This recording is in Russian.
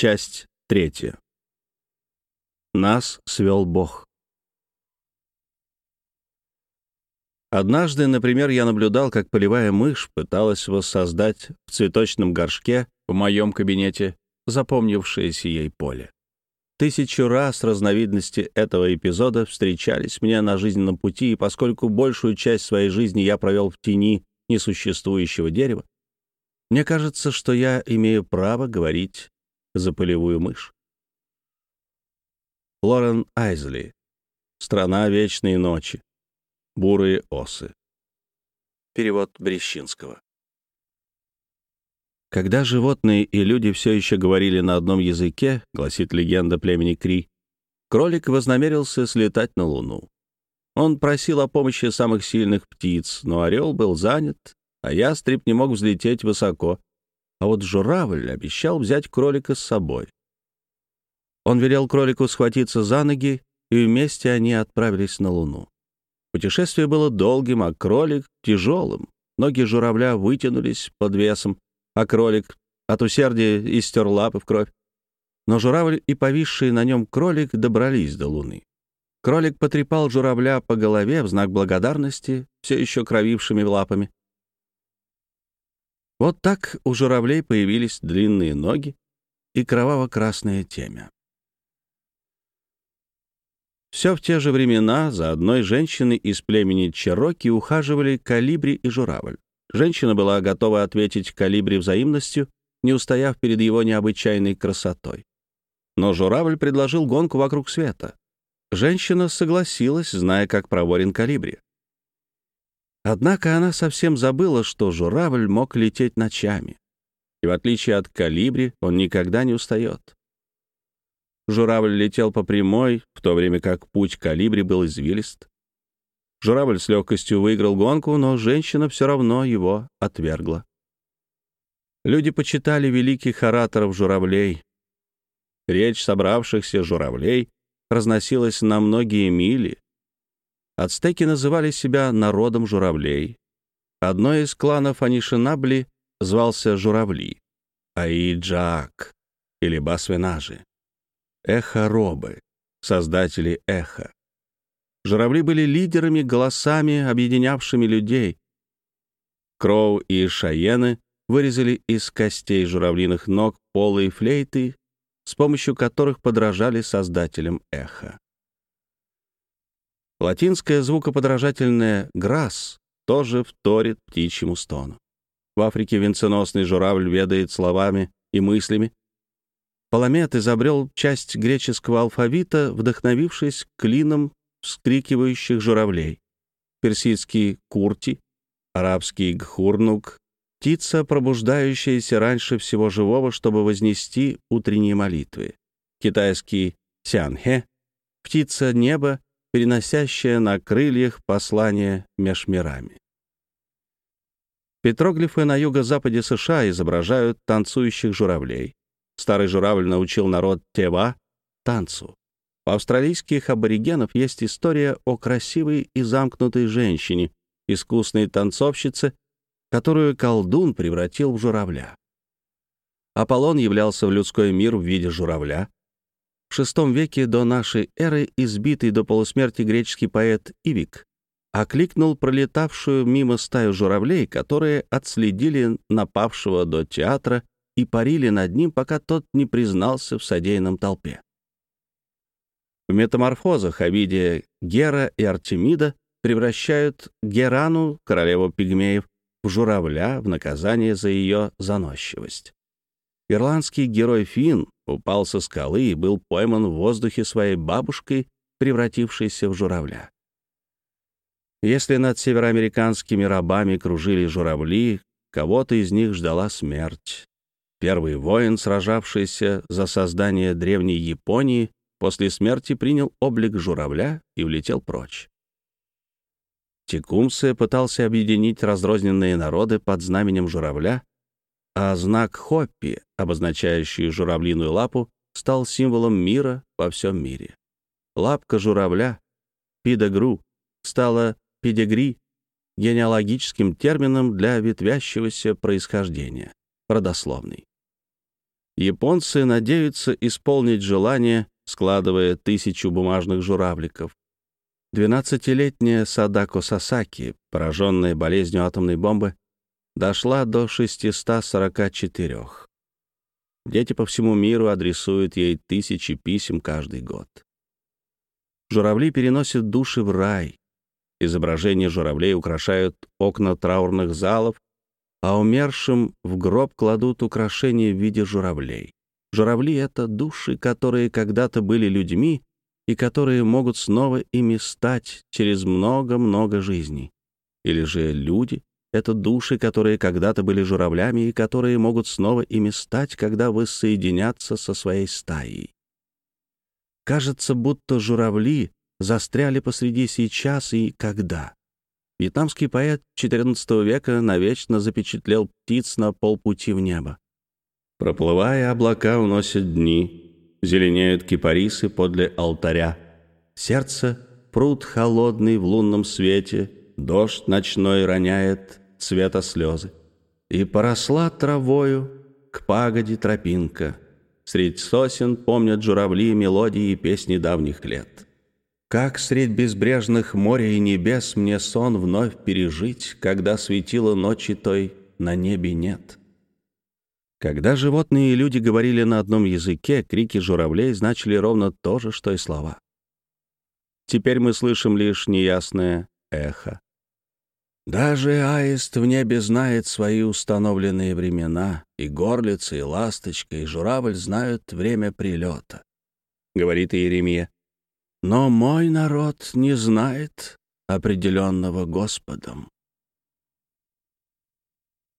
Часть третья. Нас свел Бог. Однажды, например, я наблюдал, как полевая мышь пыталась воссоздать в цветочном горшке в моем кабинете запомнившееся ей поле. Тысячу раз разновидности этого эпизода встречались мне на жизненном пути, и поскольку большую часть своей жизни я провел в тени несуществующего дерева, мне кажется, что я имею право говорить за полевую мышь. Лорен Айзли. «Страна вечной ночи». Бурые осы. Перевод Брещинского. Когда животные и люди все еще говорили на одном языке, гласит легенда племени Кри, кролик вознамерился слетать на Луну. Он просил о помощи самых сильных птиц, но орел был занят, а ястреб не мог взлететь высоко, а вот журавль обещал взять кролика с собой. Он велел кролику схватиться за ноги, и вместе они отправились на Луну. Путешествие было долгим, а кролик — тяжелым. Ноги журавля вытянулись под весом, а кролик от усердия истер лапы в кровь. Но журавль и повисший на нем кролик добрались до Луны. Кролик потрепал журавля по голове в знак благодарности, все еще кровившими лапами. Вот так у журавлей появились длинные ноги и кроваво-красное темя. Все в те же времена за одной женщиной из племени Чероки ухаживали калибри и журавль. Женщина была готова ответить калибри взаимностью, не устояв перед его необычайной красотой. Но журавль предложил гонку вокруг света. Женщина согласилась, зная, как проворен калибри. Однако она совсем забыла, что журавль мог лететь ночами. И в отличие от калибри, он никогда не устает. Журавль летел по прямой, в то время как путь калибри был извилист. Журавль с легкостью выиграл гонку, но женщина все равно его отвергла. Люди почитали великих ораторов журавлей. Речь собравшихся журавлей разносилась на многие мили. Ацтеки называли себя народом журавлей. Одной из кланов Анишинабли звался Журавли, Аиджаак или Басвенажи. Эхо-робы, создатели эхо. Журавли были лидерами, голосами, объединявшими людей. Кроу и Шаены вырезали из костей журавлиных ног полые флейты, с помощью которых подражали создателям эха. Латинское звукоподражательное «грасс» тоже вторит птичьему стону. В Африке венценосный журавль ведает словами и мыслями, Паламет изобрел часть греческого алфавита, вдохновившись клином вскрикивающих журавлей. Персидский курти, арабский гхурнук, птица, пробуждающаяся раньше всего живого, чтобы вознести утренние молитвы. Китайский сянхе, птица неба, переносящая на крыльях послание меж мирами. Петроглифы на юго-западе США изображают танцующих журавлей. Старый журавль научил народ Тева танцу. У австралийских аборигенов есть история о красивой и замкнутой женщине, искусной танцовщице, которую колдун превратил в журавля. Аполлон являлся в людской мир в виде журавля. В VI веке до нашей эры избитый до полусмерти греческий поэт Ивик окликнул пролетавшую мимо стаю журавлей, которые отследили напавшего до театра и парили над ним, пока тот не признался в содеянном толпе. В метаморфозах Овидия Гера и Артемида превращают Герану, королеву пигмеев, в журавля в наказание за ее заносчивость. Ирландский герой Финн упал со скалы и был пойман в воздухе своей бабушкой, превратившейся в журавля. Если над североамериканскими рабами кружили журавли, кого-то из них ждала смерть. Первый воин, сражавшийся за создание древней Японии, после смерти принял облик журавля и улетел прочь. Текумсе пытался объединить разрозненные народы под знаменем журавля, а знак Хоппи, обозначающий журавлиную лапу, стал символом мира во всем мире. Лапка журавля, пидегру, стала педегри, генеалогическим термином для ветвящегося происхождения, родословный. Японцы надеются исполнить желание, складывая тысячу бумажных журавликов. Двенадцатилетняя Садако Сасаки, пораженная болезнью атомной бомбы, дошла до 644. Дети по всему миру адресуют ей тысячи писем каждый год. Журавли переносят души в рай. Изображения журавлей украшают окна траурных залов, а умершим в гроб кладут украшения в виде журавлей. Журавли — это души, которые когда-то были людьми и которые могут снова ими стать через много-много жизней. Или же люди — это души, которые когда-то были журавлями и которые могут снова ими стать, когда воссоединятся со своей стаей. Кажется, будто журавли застряли посреди сейчас и когда. Вьетнамский поэт XIV века навечно запечатлел птиц на полпути в небо. Проплывая, облака уносят дни, зеленеют кипарисы подле алтаря. Сердце — пруд холодный в лунном свете, дождь ночной роняет цвета слезы. И поросла травою к пагоде тропинка. Средь сосен помнят журавли мелодии и песни давних лет. Как средь безбрежных моря и небес Мне сон вновь пережить, Когда светила ночи той на небе нет? Когда животные и люди говорили на одном языке, крики журавлей значили ровно то же, что и слова. Теперь мы слышим лишь неясное эхо. Даже аист в небе знает свои установленные времена, и горлица, и ласточка, и журавль знают время прилета, — говорит Иеремия. Но мой народ не знает определенного Господом.